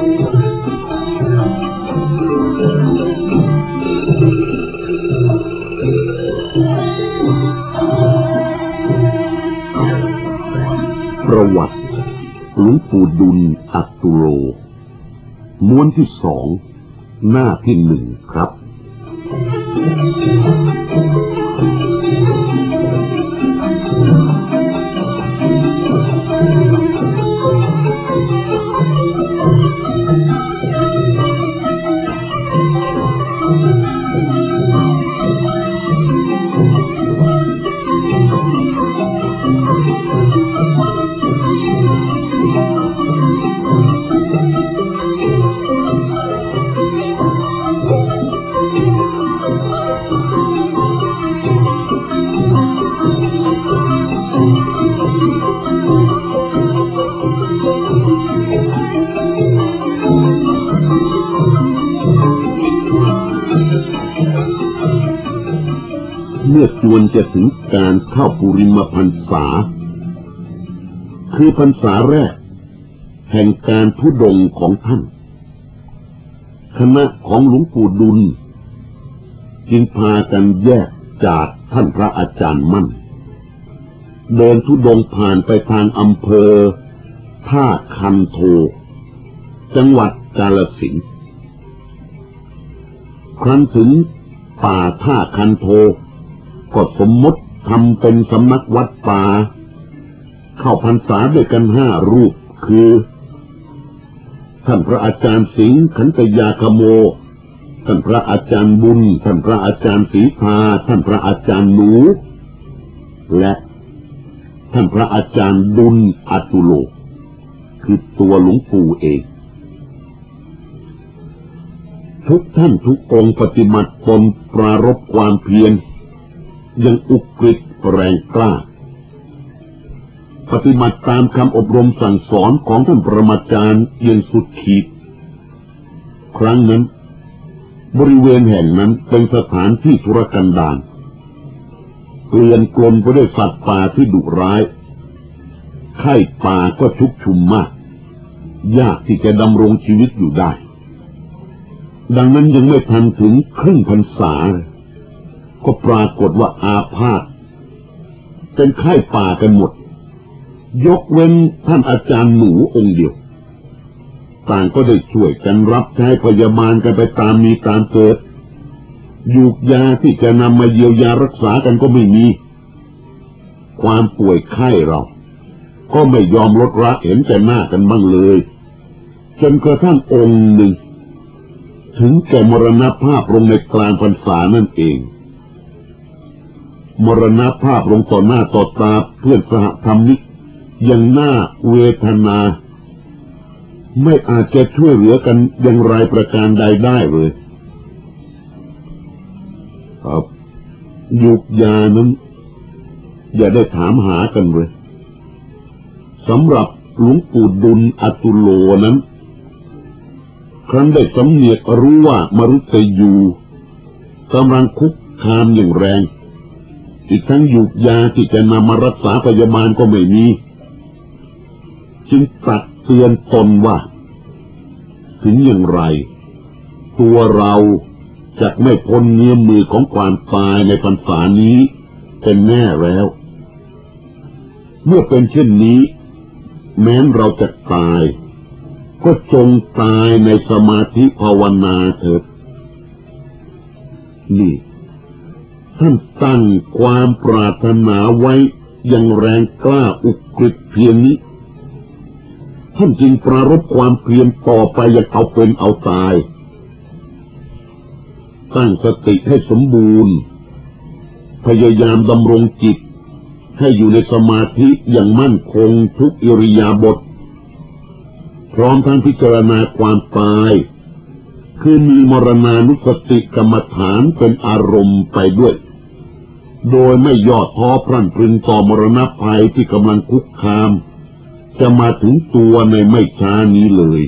ประวัติหลวงปู่ดุลอัตุโล ม้วนที่สอง หน้าที่หนึ่งครับ มื่อจวนจะถึงการเข้าปุริมพรรษา คือพรรษาแรก แห่งการทุดงของท่าน คณะของหลวงปู่ดุล จึงพากันแยกจากท่านพระอาจารย์มั่น เดินทุดงผ่านไปทางอำเภอ ท่าคันโท จังหวัดกาลสินธุ์ครั้นถึงป่าท่าคันโท ก็สมมติทำเป็นสำนักวัดป่า เข้าพรรษาด้วยกันห้ารูปคือ ท่านพระอาจารย์สิงห์ขันตยาคโม ท่านพระอาจารย์บุญ ท่านพระอาจารย์ศรีพา ท่านพระอาจารย์หนู และท่านพระอาจารย์ดุลอัตุโล คือตัวหลวงปู่เอง ทุกท่านทุกองปฏิบัติตนปรารบความเพียร ยังอุกฤษแรงกล้า ปฏิบัติตามคำอบรมสั่งสอนของท่านประมาจารย์ยังสุดขีด ครั้งนั้น บริเวณแห่งนั้นเป็นสถานที่ธุรกันดารเกลื่อนกลนไปด้วยสัตว์ป่าที่ดุร้าย ไข้ป่าก็ชุกชุมมาก ยากที่จะดำรงชีวิตอยู่ได้ ดังนั้นยังไม่ทันถึงครึ่งพรรษาเลย ก็ปรากฏว่าอาพาธเป็นไข้ป่ากันหมด ยกเว้นท่านอาจารย์หนูองค์เดียว ต่างก็ได้ช่วยกันรับใช้พยาบาลกันไปตามมีตามเกิดยูกยาที่จะนำมาเยียวยารักษากันก็ไม่มี ความป่วยไข้เรา ก็ไม่ยอมลดละเห็นแต่หน้ากันบ้างเลย จนกระทั่งองค์หนึ่ง ถึงแก่มรณภาพลงในกลางพรรษานั่นเอง มรณภาพลงต่อหน้าต่อตาเพื่อนสหธรรมิกยังน่าเวทนา ไม่อาจจะช่วยเหลือกันอย่างไรประการใดได้เลยครับยุกยานั้น อย่าได้ถามหากันเลยสำหรับหลวงปู่ดุลอตุโลนั้น ครั้นได้สำเนียกรู้ว่ามรุตยูกำลังคุกคามอย่างแรง อีกทั้งหยุกยาที่จะนำมารักษาพยาบาลก็ไม่มี จึงตักเตือนตนว่า ถึงอย่างไร ตัวเราจะไม่พ้นเงื้อมมือของความตายในพรรษานี้เป็นแน่แล้ว เมื่อเป็นเช่นนี้ แม้นเราจะตาย ก็จงตายในสมาธิภาวนาเถิดนี่ ท่านตั้งความปรารถนาไว้อย่างแรงกล้าอุกฤษเพียงนี้ ท่านจึงปรารบความเพียรต่อไปอย่างเอาเป็นเอาตาย ตั้งสติให้สมบูรณ์ พยายามดำรงจิต ให้อยู่ในสมาธิอย่างมั่นคงทุกอิริยาบถพร้อมทั้งพิจารณาความตาย คือมีมรณานุสติกรรมฐานเป็นอารมณ์ไปด้วย โดยไม่ยอดท้อพรั่นพรึงต่อมรณะภัยที่กำลังคุกคาม จะมาถึงตัวในไม่ช้านี้เลย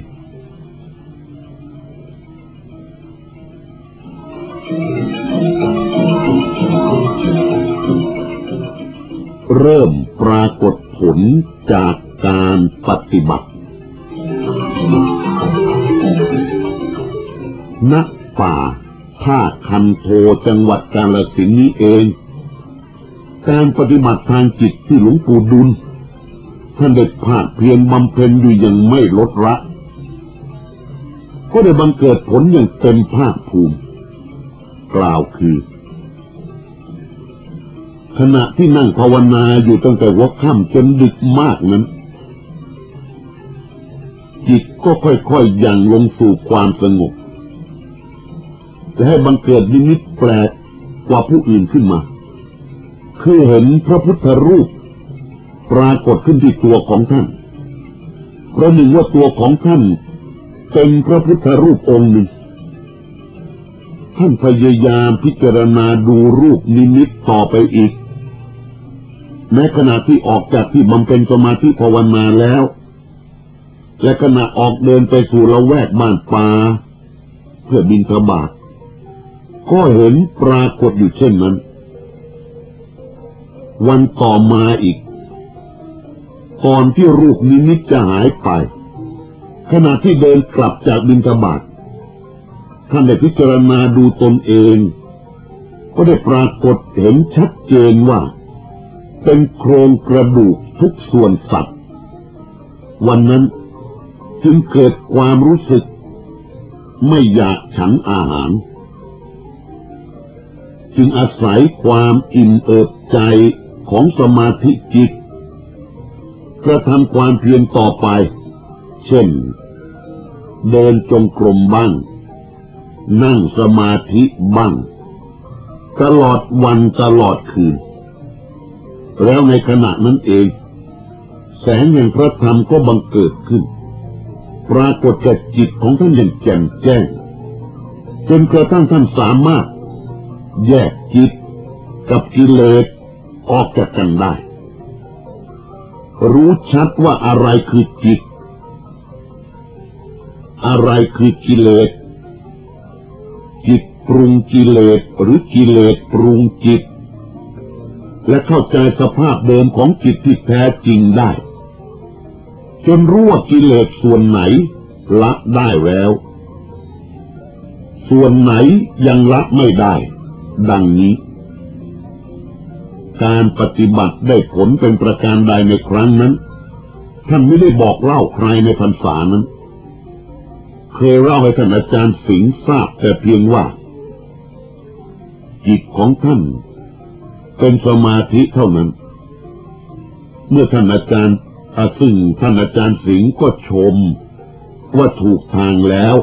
เริ่มปรากฏผลจากการปฏิบัติ ณ ป่าท่าคันโทจังหวัดกาฬสินนี้เอง การปฏิบัติทางจิตที่หลวงปู่ดุลท่านได้ภาคเพียรบำเพ็ญอยู่อย่างไม่ลดละ ก็ได้บังเกิดผลอย่างเต็มภาคภูมิ กล่าวคือ ขณะที่นั่งภาวนาอยู่ตั้งแต่วัค่ำจนดึกมากนั้น จิตก็ค่อยๆย่างลงสู่ความสงบ จะให้บังเกิดนิมิตแปลกกว่าผู้อื่นขึ้นมา คือเห็นพระพุทธรูป ปรากฏขึ้นที่ตัวของท่านเพราะหนึ่งว่าตัวของท่านเป็นพระพุทธรูปองค์หนึ่ง ท่านพยายามพิจารณาดูรูปนิมิตต่อไปอีก แม้ขณะที่ออกจากที่บำเพ็ญสมาธิภาวนาแล้ว และขณะออกเดินไปสู่ละแวกบ้านป่าเพื่อบินทบาทก็เห็นปรากฏอยู่เช่นนั้น วันต่อมาอีก ก่อนที่รูปนิมิตจะหายไป ขณะที่เดินกลับจากบินทบาทท่านได้พิจารณาดูตนเอง ก็ได้ปรากฏเห็นชัดเจนว่า เป็นโครงกระดูกทุกส่วนสัตว์ วันนั้นจึงเกิดความรู้สึก ไม่อยากฉันอาหาร จึงอาศัยความอิ่มเอิบใจ ของสมาธิจิตกระทำความเพียรต่อไป เช่น เดินจงกรมบ้าง นั่งสมาธิบ้าง ตลอดวันตลอดคืน แล้วในขณะนั้นเอง แสงแห่งพระธรรมก็บังเกิดขึ้น ปรากฏแก่จิตของท่านอย่างแจ่มแจ้ง จนกระทั่งท่านสามารถ แยกจิตกับกิเลส ออกจากกันได้ รู้ชัดว่าอะไรคือจิต อะไรคือกิเลส จิตปรุงกิเลสหรือกิเลสปรุงจิต และเข้าใจสภาพเดิมของจิตที่แท้จริงได้ จนรู้ว่ากิเลสส่วนไหนละได้แล้ว ส่วนไหนยังละไม่ได้ ดังนี้ การปฏิบัติได้ผลเป็นประการใดในครั้งนั้น ท่านไม่ได้บอกเล่าใครในพรรษานั้น เคยเล่าให้ท่านอาจารย์สิงห์ทราบแต่เพียงว่า จิตของท่านเป็นสมาธิเท่านั้น เมื่อท่านอาจารย์ซึ่งท่านอาจารย์สิงห์ก็ชมว่าถูกทางแล้ว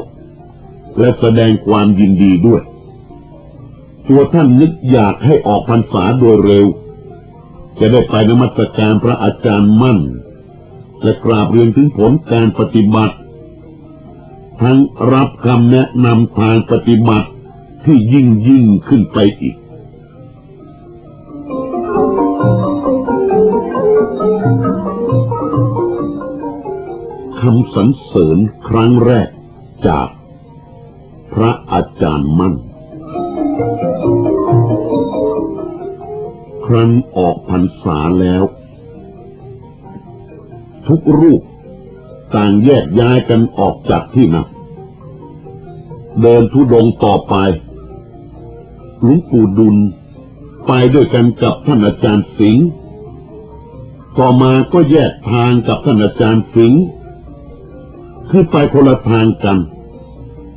และแสดงความยินดีด้วย ตัวท่านนึกอยากให้ออกพรรษาโดยเร็ว จะได้ไปนมัสการพระอาจารย์มั่น และกราบเรียนถึงผลการปฏิบัติ ทั้งรับคำแนะนำทางปฏิบัติที่ยิ่งยิ่งขึ้นไปอีกคำสรรเสริญครั้งแรกจากพระอาจารย์มั่น รั้นออกพรรษาแล้ว ทุกรูปต่างแยกย้ายกันออกจากที่นั่นเดินทุดงต่อไปหลวงปู่ดุลไปด้วยกันกับท่านอาจารย์สิงห์ต่อมาก็แยกทางกับท่านอาจารย์สิงห์คือไปคนละทางกัน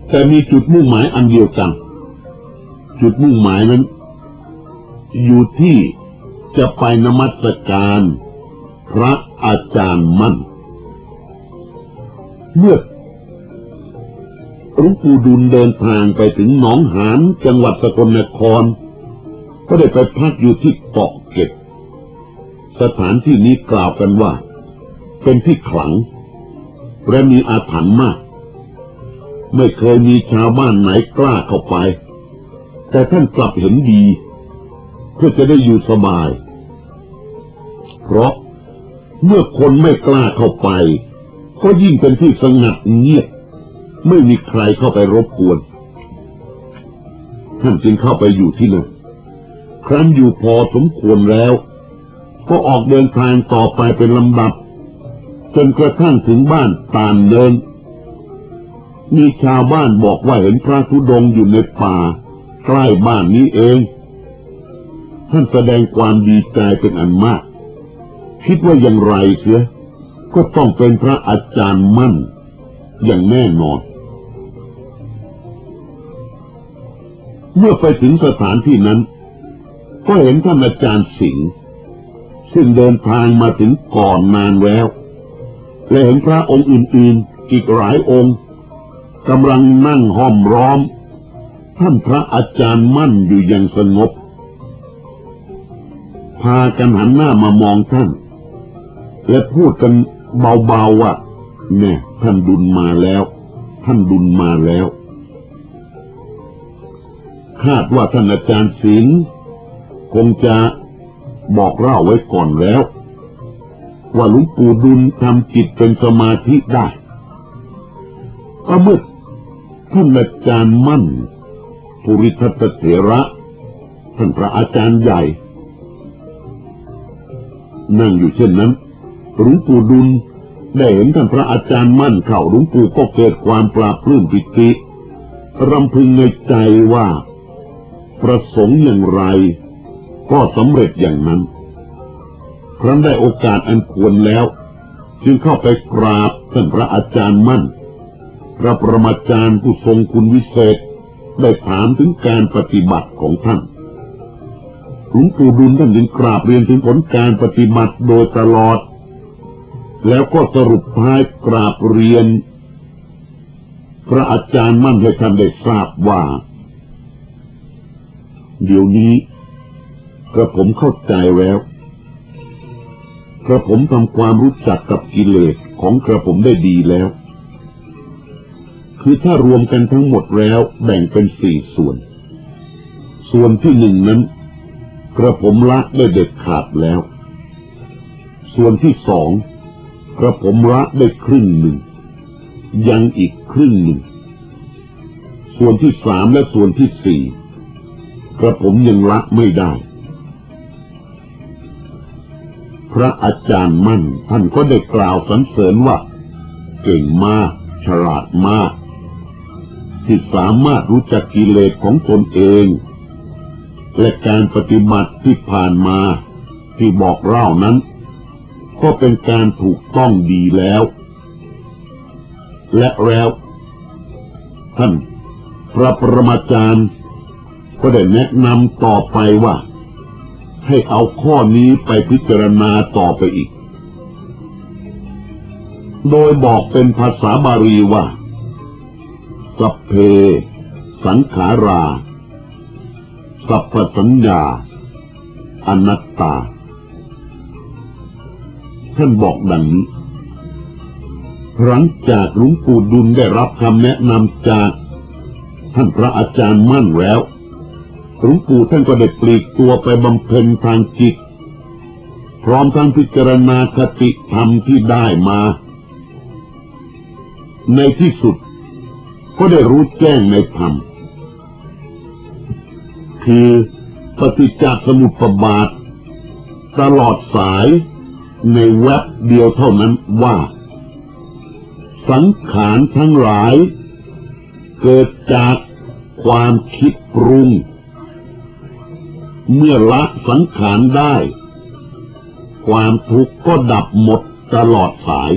แต่มีจุดมุ่งหมายอันเดียวกัน จุดมุ่งหมายนั้น อยู่ที่ จะไปนมัสการ พระอาจารย์มั่น เมื่อหลวงปู่ดุลเดินทางไปถึงหนองหานจังหวัดสกลนคร ก็ได้ไปพักอยู่ที่เกาะเก็บ สถานที่นี้กล่าวกันว่า เป็นที่ขลัง และมีอาถรรพ์มาก ไม่เคยมีชาวบ้านไหนกล้าเข้าไป แต่ท่านกลับเห็นดี เพื่อจะได้อยู่สบาย เพราะเมื่อคนไม่กล้าเข้าไป ก็ยิ่งเป็นที่สงัดเงียบ ไม่มีใครเข้าไปรบกวน ท่านจึงเข้าไปอยู่ที่นั่นครั้นอยู่พอสมควรแล้ว ก็ออกเดินทางต่อไปเป็นลำดับ จนกระทั่งถึงบ้านตานเดิน มีชาวบ้านบอกว่าเห็นพระธุดงค์อยู่ในป่า ใกล้บ้านนี้เอง ท่านแสดงความดีใจเป็นอันมาก คิดว่าอย่างไรเสีย ก็ต้องเป็นพระอาจารย์มั่น อย่างแน่นอน เมื่อไปถึงสถานที่นั้น ก็เห็นท่านอาจารย์สิงห์ซึ่งเดินทางมาถึงก่อนนานแล้ว และเห็นพระองค์อื่นๆ อีกหลายองค์กำลังนั่งห้อมร้อม ท่านพระอาจารย์มั่นอยู่อย่างสงบ พากันหันหน้ามามองท่าน และพูดกันเบาๆว่า เนี่ย ท่านดุลมาแล้ว ท่านดุลมาแล้ว คาดว่าท่านอาจารย์สิงห์คงจะบอกเล่าไว้ก่อนแล้ว ว่าหลวงปู่ดุลทำจิตเป็นสมาธิได้ก็เมื่อท่านอาจารย์มั่นภูริทัตเถระท่านพระอาจารย์ใหญ่ นั่งอยู่เช่นนั้นหลวงปู่ดุลได้เห็นท่านพระอาจารย์มั่นเข้าหลวงปู่ก็เกิดความปราบปลื้มปิติรำพึงในใจว่า ประสงค์อย่างไร ก็สำเร็จอย่างนั้น ครั้นได้โอกาสอันควรแล้ว จึงเข้าไปกราบท่านพระอาจารย์มั่น พระประมาจารย์ผู้ทรงคุณวิเศษ ได้ถามถึงการปฏิบัติของท่าน หลวงปู่ดุลท่านจึงกราบเรียนถึงผลการปฏิบัติโดยตลอด แล้วก็สรุปท้ายกราบเรียน พระอาจารย์มั่นให้ท่านได้ทราบว่า เดี๋ยวนี้กระผมเข้าใจแล้วกระผมทำความรู้จักกับกิเลสของกระผมได้ดีแล้ว คือถ้ารวมกันทั้งหมดแล้วแบ่งเป็นสี่ส่วน ส่วนที่หนึ่งนั้น กระผมละได้เด็ดขาดแล้ว ส่วนที่สองกระผมละได้ครึ่งหนึ่ง ยังอีกครึ่งหนึ่ง ส่วนที่สามและส่วนที่สี่กระผมยังละไม่ได้ พระอาจารย์มั่นท่านก็ได้กล่าวสรรเสริญว่า เก่งมาก ฉลาดมากที่สามารถรู้จักกิเลสของตนเอง และการปฏิบัติที่ผ่านมาที่บอกเล่านั้น ก็เป็นการถูกต้องดีแล้ว และแล้ว ท่านพระประมาจารย์ ก็ได้แนะนำต่อไปว่า ให้เอาข้อนี้ไปพิจารณาต่อไปอีก โดยบอกเป็นภาษาบาลีว่า สัพเพ สังขารา สัพพสัญญา อนัตตา ท่านบอกดังนี้หลังจากหลวงปู่ดุลได้รับคำแนะนำจาก ท่านพระอาจารย์มั่นแล้วหลวงปู่ท่านก็ได้ปลีกตัวไปบำเพ็ญทางจิต พร้อมทั้งพิจารณาคติธรรมที่ได้มา ในที่สุดก็ได้รู้แจ้งในธรรม คือปฏิจจสมุปบาท ตลอดสายในแว็บเดียวเท่านั้นว่า สังขารทั้งหลาย เกิดจากความคิดปรุง เมื่อละสังขารได้ ความทุกข์ก็ดับหมดตลอดสาย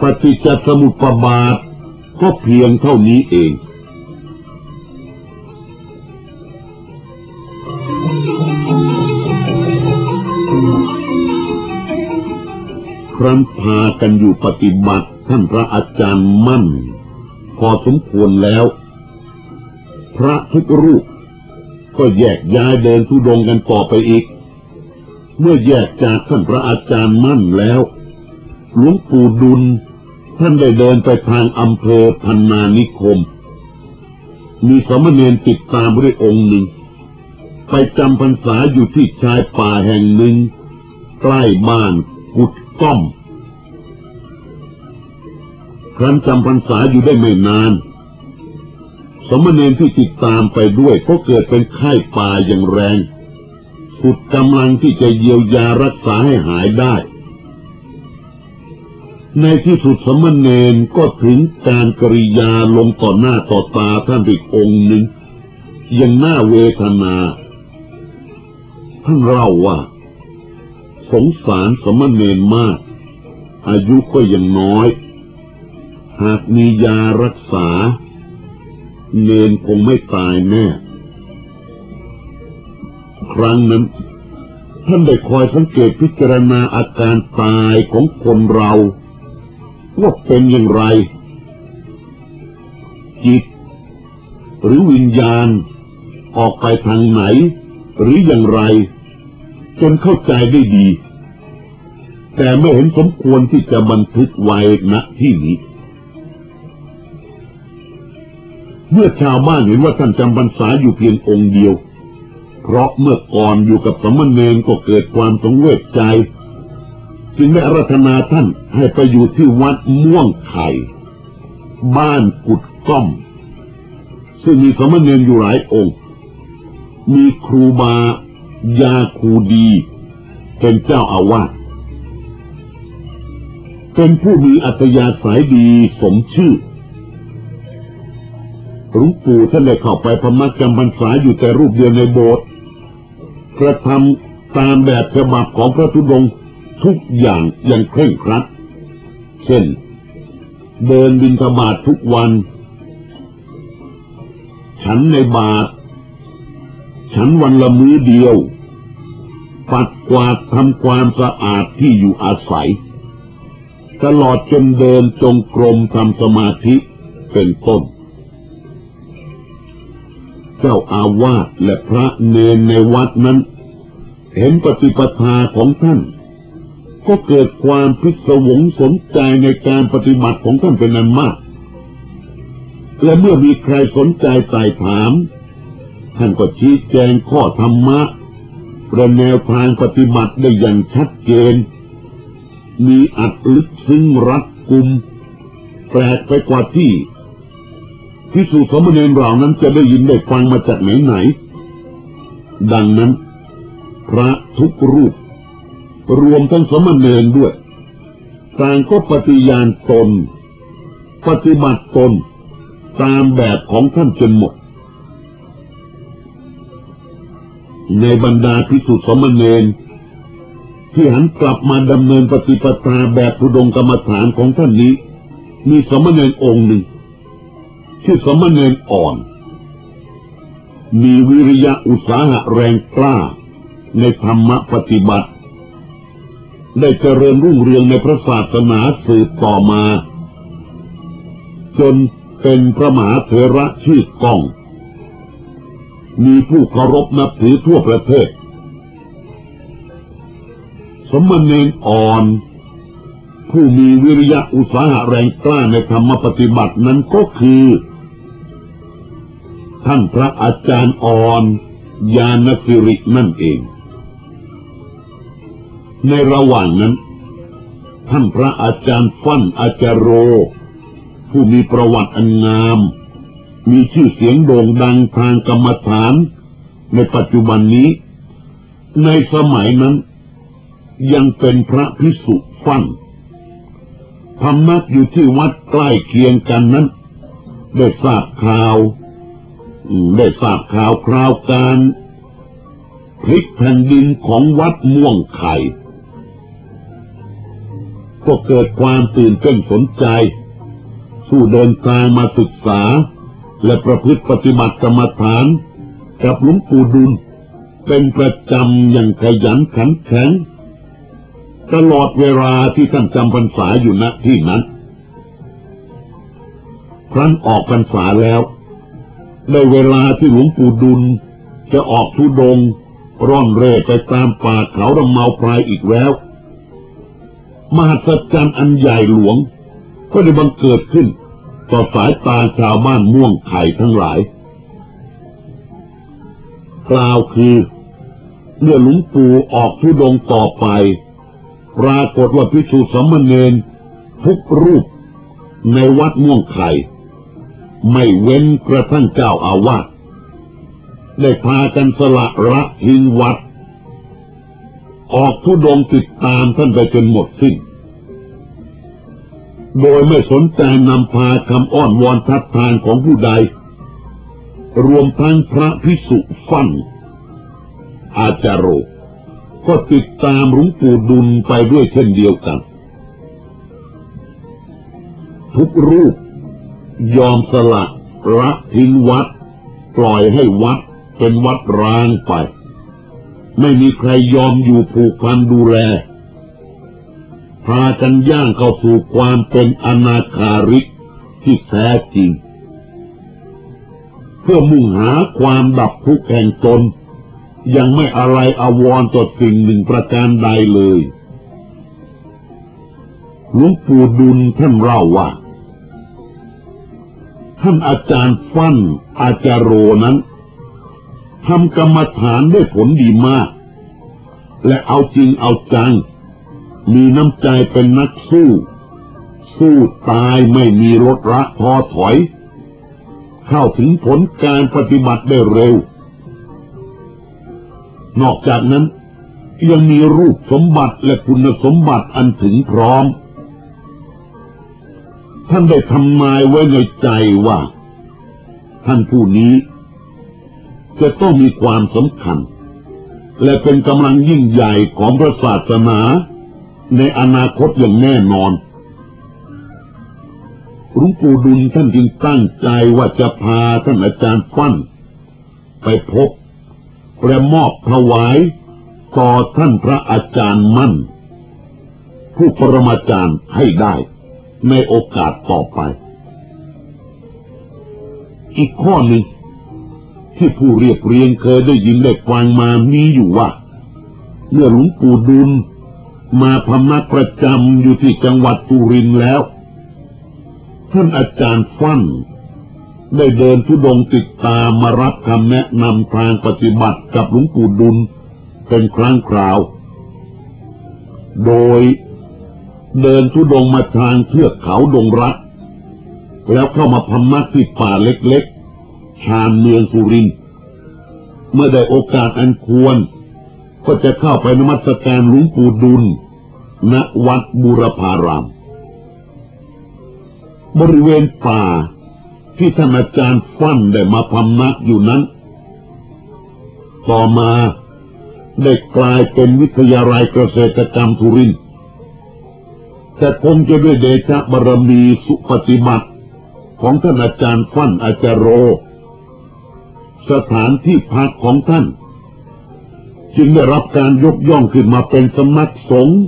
ปฏิจจสมุปบาทก็เพียงเท่านี้เอง ครั้นพากันอยู่ปฏิบัติท่านพระอาจารย์มั่น พอสมควรแล้ว พระทุกรูป ก็แยกย้ายเดินทุดงกันต่อไปอีก เมื่อแยกจากท่านพระอาจารย์มั่นแล้วหลวงปู่ดุล ท่านได้เดินไปทางอำเภอพันนานิคม มีสมณเณรติดตามด้วยองค์หนึ่ง ไปจำพรรษาอยู่ที่ชายป่าแห่งหนึ่ง ใกล้บ้านกุด ก้อม ครั้นจำพรรษาอยู่ได้ไม่นาน สมณเณรที่ติดตามไปด้วยก็เกิดเป็นไข้ป่าอย่างแรงสุดกำลังที่จะเยียวยารักษาให้หายได้ ในที่สุดสมณเณรก็ถึงการกริยาลงต่อหน้าต่อตาท่านอีกองค์หนึ่งยังหน่าเวทนา ท่านเล่าว่า สงสารสมณเณรมาก อายุก็ยังน้อย หากมียารักษา เนนคงไม่ตายแน่ ครั้งนั้น ท่านได้คอยสังเกตพิจารณาอาการตายของคนเรา ว่าเป็นอย่างไร จิต หรือวิญญาณออกไปทางไหน หรืออย่างไร จนเข้าใจได้ดี แต่ไม่เห็นสมควรที่จะบันทึกไว้ณที่นี้ เมื่อชาวบ้านเห็นว่าท่านจำพรรษาอยู่เพียงองค์เดียว เพราะเมื่อก่อนอยู่กับสมณเณรก็เกิดความสงเวชใจจึงได้รัธนาท่านให้ไปอยู่ที่วัดม่วงไข่ บ้านกุดก้อม ซึ่งมีสมณเณรอยู่หลายองค์ มีครูบา ยาคูดี เป็นเจ้าอาวาสเป็นผู้มีอัตยาสายดีสมชื่อหลวงปู่ท่านได้เข้าไปพมักจำพรรษาอยู่แต่รูปเดียวในโบสถ์กระทำตามแบบฉบับของพระธุดงค์ทุกอย่างอย่างเคร่งครัด เช่น เดินบินทบาททุกวัน ฉันในบาท ฉันวันละมื้อเดียว ปัดกวาดทำความสะอาดที่อยู่อาศัย ตลอดจนเดินจงกรมทำสมาธิเป็นต้น เจ้าอาวาสและพระเนนในวัดนั้น เห็นปฏิปทาของท่าน ก็เกิดความพิศวงสนใจในการปฏิบัติของท่านเป็นนันมาก และเมื่อมีใครสนใจไต่ถาม ท่านก็ชี้แจงข้อธรรมะ ประแนวทางปฏิบัติได้อย่างชัดเจน มีอัดลึกซึ้งรัดกุม แปลกไปกว่าที่พิสูจน์สมณีเหล่านั้นจะได้ยินได้ฟังมาจากไหนไหน ดังนั้น พระทุกรูป รวมทั้งสมณเณรด้วยต่างก็ปฏิญาณตน ปฏิบัติตน ตามแบบของท่านจนหมด ในบรรดาพิสุทธสมณเณรที่หันกลับมาดำเนินปฏิปทาแบบพุดงกรรมฐานของท่านนี้ มีสมณเณรองค์หนึ่งชื่อสมณเณรอ่อน มีวิริยะอุตสาหะแรงกล้าในธรรมปฏิบัติ ได้เจริญรุ่งเรืองในพระศาสนาสืบต่อมา จนเป็นพระมหาเถระชื่อกอง มีผู้เคารพนับถือทั่วประเทศ สมณเณรอ่อน ผู้มีวิริยะอุตสาหะแรงกล้าในธรรมปฏิบัตินั้นก็คือ ท่านพระอาจารย์อ่อน ยานสิรินั่นเอง ในระหว่างนั้น ท่านพระอาจารย์ฟั่นอาจารโร ผู้มีประวัติอันงาม มีชื่อเสียงโด่งดังทางกรรมฐาน ในปัจจุบันนี้ ในสมัยนั้น ยังเป็นพระพิสุฟั่นพำนักอยู่ที่วัดใกล้เคียงกันนั้น ได้ทราบข่าว ได้ทราบข่าวคราวการพลิกแผ่นดินของวัดม่วงไข่ก็เกิดความตื่นเต้นสนใจสู้เดินทางมาศึกษา และประพฤติปฏิบัติกรรมฐาน กับหลวงปู่ดุล เป็นประจำอย่างขยันขันแข็ง ตลอดเวลาที่ท่านจำพรรษาอยู่ณที่นั้นครั้นออกพรรษาแล้วได้เวลาที่หลวงปู่ดุล จะออกทุดง ร่อนเร่ไปตามป่าเขาลำเมาพรายอีกแล้ว มหัศจรรย์อันใหญ่หลวง ก็ได้บังเกิดขึ้น ต่อสายตาชาวบ้านม่วงไข่ทั้งหลายกล่าวคือเมื่อหลวงปู่ออกทุดงต่อไป ปรากฏว่าพิสุสมณเณรทุกรูปในวัดม่วงไข่ไม่เว้นกระทั่งเจ้าอาวาสได้พากันสละระทิ้งวัด ออกทุดงติดตามท่านไปจนหมดสิ้น โดยไม่สนใจนำพาคำอ้อนวอนทัดทานของผู้ใด รวมทั้งพระพิสุฟั่นอาจารโรก็ติดตามหลวงปู่ดุลไปด้วยเช่นเดียวกัน ทุกรูปยอมสละระทิ้งวัด ปล่อยให้วัดเป็นวัดร้างไป ไม่มีใครยอมอยู่ผูกพันดูแล พากันย่างเข้าสู่ความเป็นอนาคาริกที่แท้จริง เพื่อมุ่งหาความดับทุกข์แห่งตน ยังไม่อะไรอาวรต่อสิ่งหนึ่งประการใดเลยหลวงปู่ดุลท่านเล่าว่า ท่านอาจารย์ฟั่นอาจารโรนั้นทำกรรมฐานได้ผลดีมาก และเอาจริงเอาจัง มีน้ำใจเป็นนักสู้ สู้ตายไม่มีลดละท้อถอย เข้าถึงผลการปฏิบัติได้เร็ว นอกจากนั้น ยังมีรูปสมบัติและคุณสมบัติอันถึงพร้อม ท่านได้ทำนายไว้ในใจว่า ท่านผู้นี้ จะต้องมีความสำคัญและเป็นกำลังยิ่งใหญ่ของพระศาสนา ในอนาคตอย่างแน่นอนหลวงปู่ดุลท่านจึงตั้งใจว่าจะพาท่านอาจารย์ฟั่นไปพบและมอบถวายต่อท่านพระอาจารย์มั่น ผู้ปรมาจารย์ให้ได้ในโอกาสต่อไป อีกข้อหนึ่งที่ผู้เรียบเรียงเคยได้ยินได้ฟังมามีอยู่ว่า เมื่อหลวงปู่ดุล มาพำนักประจำอยู่ที่จังหวัดสุรินทร์แล้ว ท่านอาจารย์ฟั่นได้เดินทุดงติดตามมารับคำแนะนำทางปฏิบัติกับหลวงปู่ดุลเป็นครั้งคราว โดยเดินทุดงมาทางเทือกเขาดงรัก แล้วเข้ามาพำนักที่ป่าเล็กๆ ชานเมืองสุรินทร์เมื่อได้โอกาสอันควร ก็จะเข้าไปนมัสการหลวงปู่ดุล ณ วัดบุรพาราม บริเวณป่าที่ท่านอาจารย์ฟั่นได้มาพำนักอยู่นั้น ต่อมาได้กลายเป็นวิทยาลัยเกษตรกรรมทุริน แต่คงจะด้วยเดชะบารมีสุปฏิบัติ ของท่านอาจารย์ฟั่นอาจารโร สถานที่พักของท่าน จึงได้รับการยกย่องขึ้นมาเป็นสำนักสงฆ์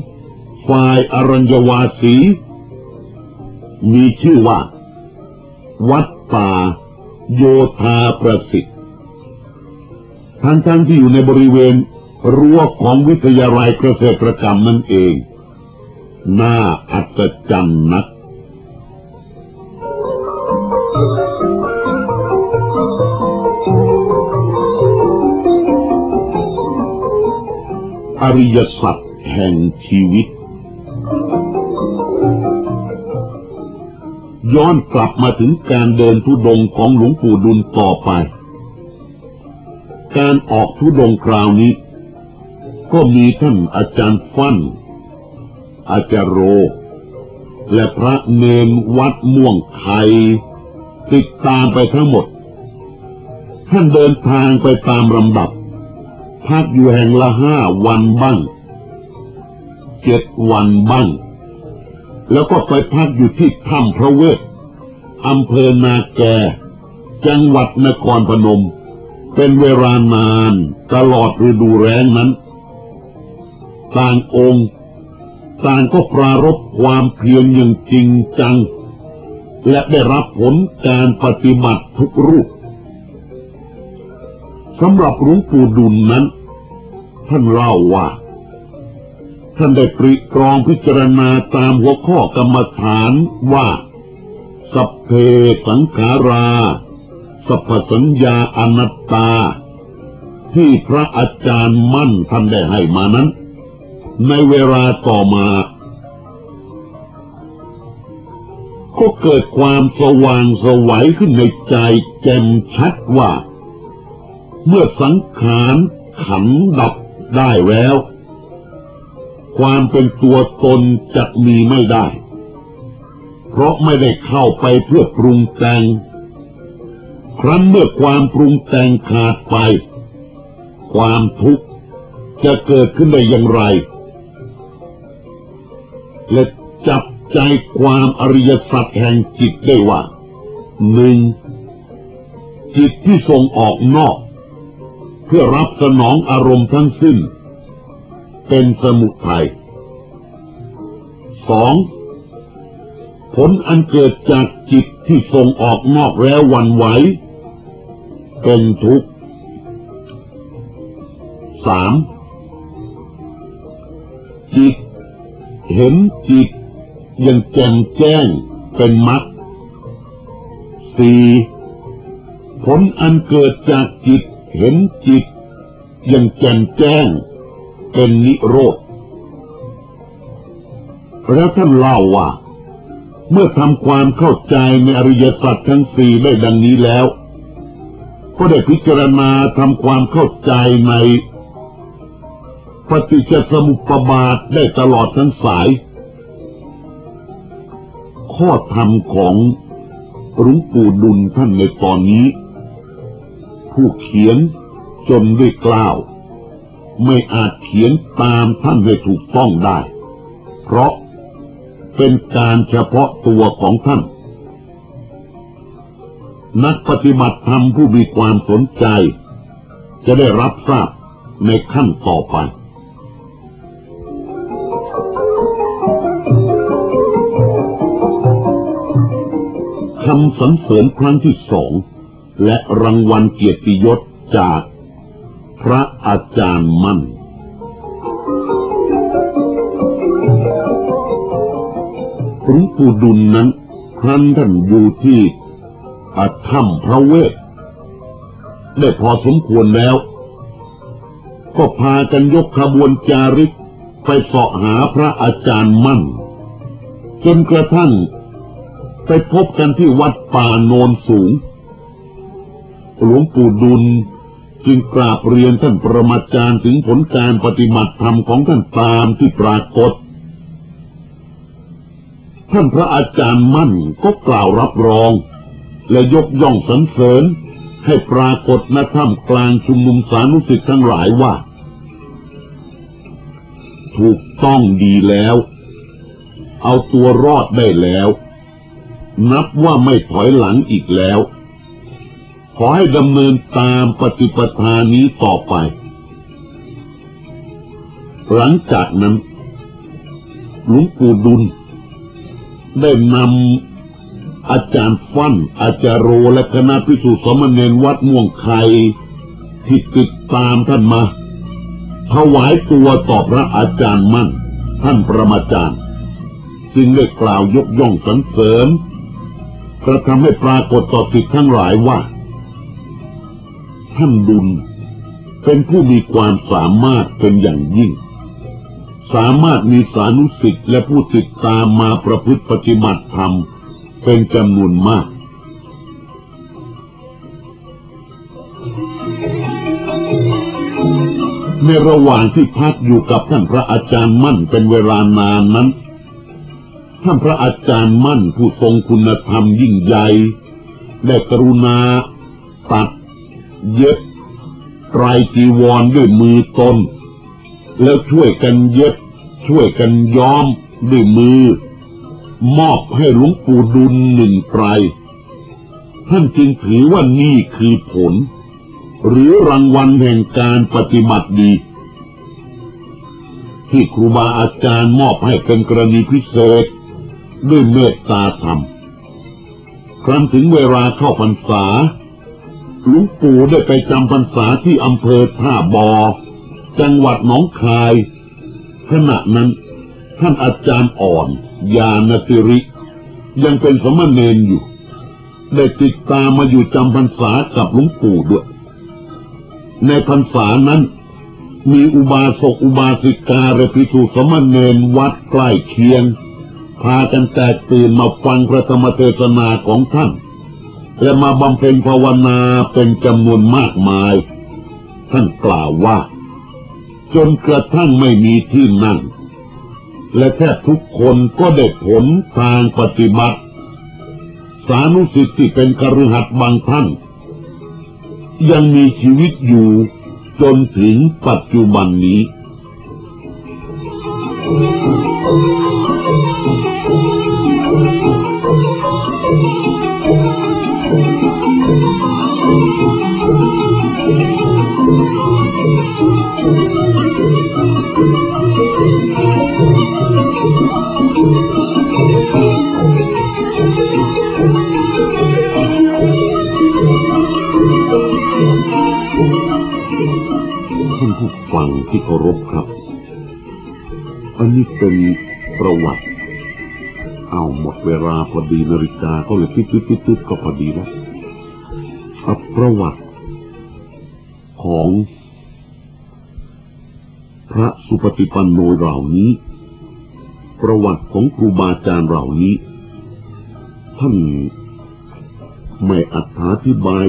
ฝ่ายอรัญญวาสี มีชื่อว่า วัดป่า โยธาประสิทธิ์ทั้งทั้งที่อยู่ในบริเวณรั้วของวิทยาลัยเกษตรกรรมนั่นเอง น่าอัศจรรย์นัก อริยสัจแห่งชีวิต ย้อนกลับมาถึงการเดินทุดงของหลวงปู่ดุลต่อไป การออกทุดงคราวนี้ ก็มีท่านอาจารย์ฟั่น อาจารโร และพระเนนวัดม่วงไทยติดตามไปทั้งหมด ท่านเดินทางไปตามลำดับ พักอยู่แห่งละห้าวันบ้างเจ็ดวันบ้าง แล้วก็ไปพักอยู่ที่ถ้ำพระเวทอำเภอนาแก จังหวัดนครพนม เป็นเวลานานตลอดฤดูแรงนั้น ต่างองค์ต่างก็ปรารบความเพียรอย่างจริงจัง และได้รับผลการปฏิบัติทุกรูป สำหรับหลวงปู่ดุลนั้น ท่านเล่าว่า ท่านได้ปริตรองพิจารณาตามหัวข้อกรรมฐานว่า สัพเพสังขารา สัพสัญญาอนัตตา ที่พระอาจารย์มั่นท่านได้ให้มานั้น ในเวลาต่อมาก็เกิดความสว่างสวัยขึ้นในใจแจ่มชัดว่า เมื่อสังขารขันดับได้แล้ว ความเป็นตัวตนจะมีไม่ได้ เพราะไม่ได้เข้าไปเพื่อปรุงแต่ง ครั้นเมื่อความปรุงแต่งขาดไป ความทุกข์จะเกิดขึ้นได้อย่างไร และจับใจความอริยสัจแห่งจิตได้ว่าหนึ่งจิตที่ส่งออกนอก พื่อรับสนองอารมณ์ทั้งสิ้น เป็นสมุทัยสองผลอันเกิดจากจิตที่ส่งออกนอกแล้ววันไหว เป็นทุกข์สามจิต เห็นจิตยังแจ่มแจ้งเป็นมรรคสี่ผลอันเกิดจากจิต เห็นจิตยังแจ่มแจ้ง เป็นนิโรธ แล้วท่านเล่าว่า เมื่อทำความเข้าใจในอริยสัจทั้งสี่ได้ดังนี้แล้ว ก็ได้พิจารณาทำความเข้าใจในปฏิจจสมุปบาทได้ตลอดทั้งสาย ข้อธรรมของหลวงปู่ดุลท่านในตอนนี้ ผู้เขียนจนได้กล่าว ไม่อาจเขียนตามท่านให้ถูกต้องได้ เพราะเป็นการเฉพาะตัวของท่าน นักปฏิบัติธรรมผู้มีความสนใจ จะได้รับทราบในขั้นต่อไปคำสรรเสริญครั้งที่สอง และรางวัลเกียรติยศจากพระอาจารย์มั่น หลวงปู่ดุลนั้นครั้นท่านอยู่ที่อาถ้ำพระเวท ได้พอสมควรแล้ว ก็พากันยกขบวนจาริกไปเสาะหาพระอาจารย์มั่น จนกระทั่งไปพบกันที่วัดป่าโนนสูง หลวงปู่ดุลจึงกราบเรียนท่านประมาจารย์ถึงผลการปฏิบัติธรรมของท่านตามที่ปรากฏ ท่านพระอาจารย์มั่นก็กล่าวรับรอง และยกย่องสรรเสริญให้ปรากฏณถ้ำกลางชุมนุมสานุสิทธิ์ทั้งหลายว่า ถูกต้องดีแล้ว เอาตัวรอดได้แล้ว นับว่าไม่ถอยหลังอีกแล้ว อให้ดำเนินตามปฏิปทานี้ต่อไป หลังจากนั้น หลวงปู่ดุล ได้นำอาจารย์ฟั่น อาจารย์โรและคณะพิสุสมณเณรวัดม่วงไข่ที่ติดตามท่านมาถวายตัวต่อพระอาจารย์มั่น ท่านประมาจารย์ จึงได้กล่าวยกย่องสรรเสริญกระทำให้ปรากฏต่อสิทธิ์ทั้งหลายว่า ท่านดุลเป็นผู้มีความสามารถเป็นอย่างยิ่ง สามารถมีสานุสิทธิ์และผู้ติดตามมาประพฤติปฏิบัติธรรมเป็นจำนวนมากในระหว่างที่พักอยู่กับท่านพระอาจารย์มั่นเป็นเวลานานนั้น ท่านพระอาจารย์มั่นผู้ทรงคุณธรรมยิ่งใหญ่ได้กรุณาตัด เย็บไตรจีวรด้วยมือตน แล้วช่วยกันเย็บ ช่วยกันย้อมด้วยมือ มอบให้หลวงปู่ดุลหนึ่งไตร ท่านจึงถือว่านี่คือผล หรือรางวัลแห่งการปฏิบัติดี ที่ครูบาอาจารย์มอบให้เป็นกรณีพิเศษ ด้วยเมตตาธรรม ครั้นถึงเวลาเข้าพรรษา หลวงปู่ได้ไปจำพรรษาที่อำเภอท่าบอ จังหวัดหนองคาย ขณะนั้น ท่านอาจารย์อ่อน ยานสิริ ยังเป็นสมณเณรอยู่ ได้ติดตามมาอยู่จำพรรษากับหลวงปู่ด้วย ในพรรษานั้น มีอุบาสกอุบาสิกาและภิกษุสมณเณรวัดใกล้เคียง พากันแตกตื่นมาฟังพระธรรมเทศนาของท่าน และมาบำเพ็ญภาวนาเป็นจำนวนมากมาย ท่านกล่าวว่า จนกระทั่งไม่มีที่นั่ง และแทบทุกคนก็ได้ผลทางปฏิบัติ สานุสิทธิ์ที่เป็นคฤหัสถ์บางท่าน ยังมีชีวิตอยู่จนถึงปัจจุบันนี้ ฟังที่เคารพครับ อันนี้เป็นประวัติ เอาหมดเวลาพอดีนาฬิกาก็เลยติ๊ดติ๊ดติ๊ดติ๊ดก็พอดีแล้วเอาประวัติ ของ พระสุปฏิปันโนเหล่านี้ ประวัติของครูบาอาจารย์เหล่านี้ ท่านไม่อธิบาย